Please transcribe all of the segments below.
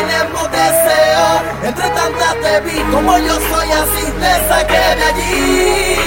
tenemos deseo. Entre tantas te vi, como yo soy así, te saqué de allí.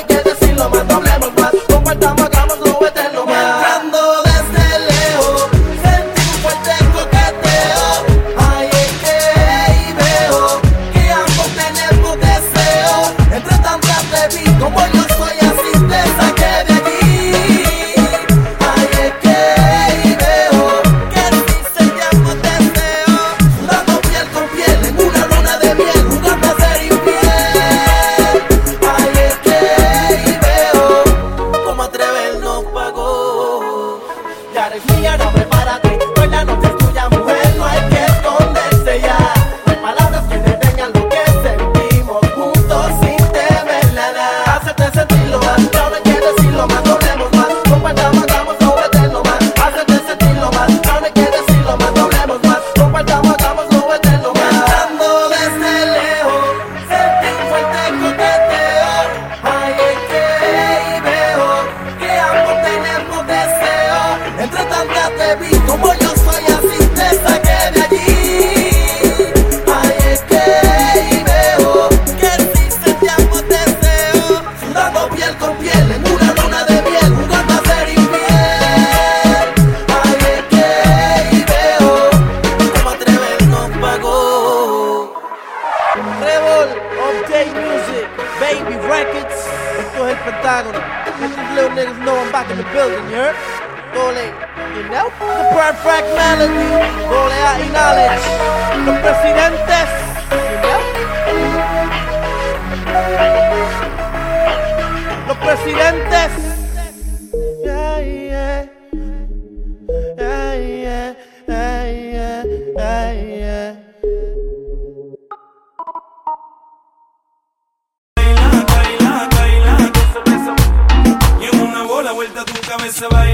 hay que decirlo más, no hablemos más, compartamos, hagámoslo eres mía, no prepárate, no la noche All of day music, baby records. Let's go ahead and Let these little niggas know I'm back in the building, you heard? Dole, you know? The perfect melody. Dole, I acknowledge. The presidentes. so